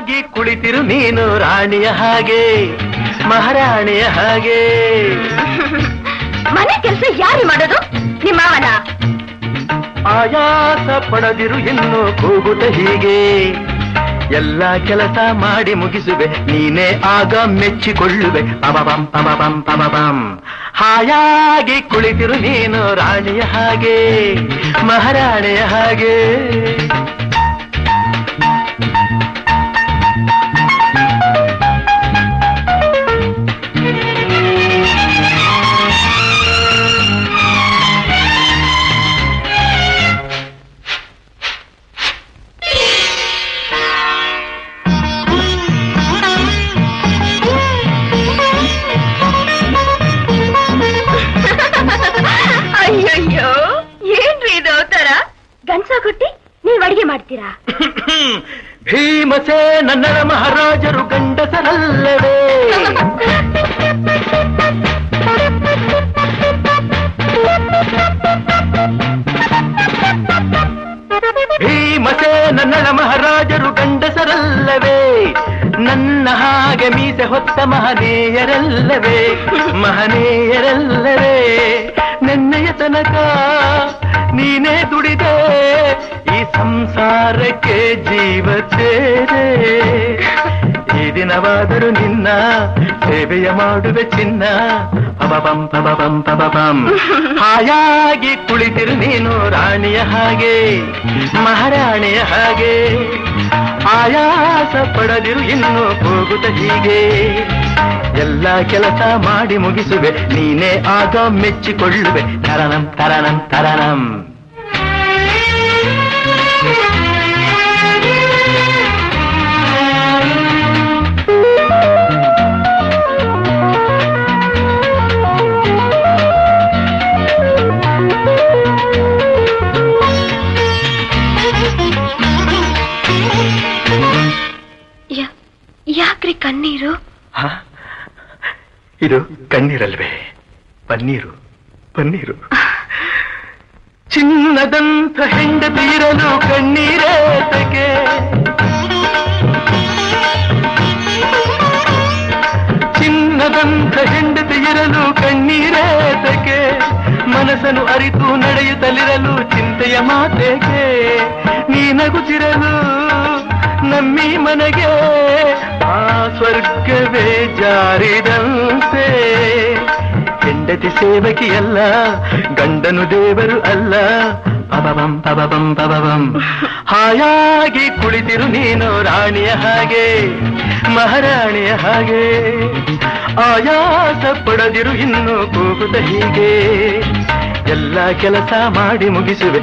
ಹಾಯಾಗಿ ಕುಳಿತಿರು ನೀನು ರಾಣಿಯ ಹಾಗೆ ಮಹಾರಾಣಿಯ ಹಾಗೆ. ಮನೆ ಕೆಲಸ ಯಾರು ಮಾಡೋದು? ನಿಮ್ಮವನ ಮಾವನ? ಆಯಾಸ ಪಡದಿರು ಇನ್ನು ಕೂಗುತ್ತ ಹೀಗೆ. ಎಲ್ಲ ಕೆಲಸ ಮಾಡಿ ಮುಗಿಸುವೆ ನೀನೇ ಆಗ ಮೆಚ್ಚಿಕೊಳ್ಳುವೆ. ಅಮಬಂ ಅಮಬಂ ಅಮಬಂ ಹಾಯಾಗಿ ಕುಳಿತಿರು ನೀನು ರಾಣಿಯ ಹಾಗೆ ಮಹಾರಾಣಿಯ ಹಾಗೆ. ಕೊಟ್ಟಿ ನೀವ್ ಅಡಿಗೆ ಮಾಡ್ತೀರಾ? ಭೀಮಸೇ ನನ್ನರ ಮಹಾರಾಜರು ಗಂಡಸರಲ್ಲವೇ? ಭೀಮಸೇ ನನ್ನರ ಮಹಾರಾಜರು ಗಂಡಸರಲ್ಲವೇ? ನನ್ನ ಹಾಗೆ ಮೀಸೆ ಹೊತ್ತ ಮಹನೀಯರಲ್ಲವೇ? ಮಹನೀಯರಲ್ಲವೇ? ನೆನ್ನೆಯ ತನಕ ನೀನೇ ದುಡಿದೇ. ಸಂಸಾರಕ್ಕೆ ಜೀವ ಸೇರೆ ಈ ದಿನವಾದರೂ ನಿನ್ನ ಸೇವೆಯ ಮಾಡುವೆ ಚಿನ್ನ. ಪಬಬಂ ಪಬಬಂ ಪಬಬಂ ಹಾಯಾಗಿ ಕುಳಿತಿರು ನೀನು ರಾಣಿಯ ಹಾಗೆ, ಮಹಾರಾಣಿಯ ಹಾಗೆ. ಆಯಾಸ ಪಡದಿರು ಇನ್ನು ಹೋಗುತ್ತ ಹೀಗೆ. ಎಲ್ಲ ಕೆಲಸ ಮಾಡಿ ಮುಗಿಸುವೆ, ನೀನೇ ಆಗ ಮೆಚ್ಚಿಕೊಳ್ಳುವೆ. ತರನಂ ತರನಂ ತರನಂ. ಕಣ್ಣೀರು? ಹ? ಇದು ಕಣ್ಣೀರಲ್ವೇ? ಪನ್ನೀರು ಪನ್ನೀರು. ಚಿನ್ನದಂತ ಹೆಂಡತಿರಲು ಕಣ್ಣೀರೇತಕ್ಕೆ ಚಿನ್ನದಂತ ಹೆಂಡತಿಯಿರಲು ಕಣ್ಣೀರೇತಕ್ಕೆ ಮನಸ್ಸನ್ನು ಅರಿತು ನಡೆಯುತ್ತಲಿರಲು ಚಿಂತೆಯ ಮಾತೆಗೆ ನೀನಗುತ್ತಿರಲು ನಮ್ಮಿ ಮನೆಗೆ ಸ್ವರ್ಗವೇ ಜಾರಿದಂತೆ. ಹೆಂಡತಿ ಸೇವಕಿಯಲ್ಲ, ಗಂಡನು ದೇವರು ಅಲ್ಲ. ಪಬಬಂ ಪಬಬಂ ಪಬಬಂ. ಹಾಯಾಗಿ ಕುಳಿತಿರು ನೀನು ರಾಣಿಯ ಹಾಗೆ, ಮಹಾರಾಣಿಯ ಹಾಗೆ. ಆಯಾಸ ಪಡದಿರು ಇನ್ನು ಕೂಗುತ್ತ ಹೀಗೆ. ಎಲ್ಲ ಕೆಲಸ ಮಾಡಿ ಮುಗಿಸುವೆ.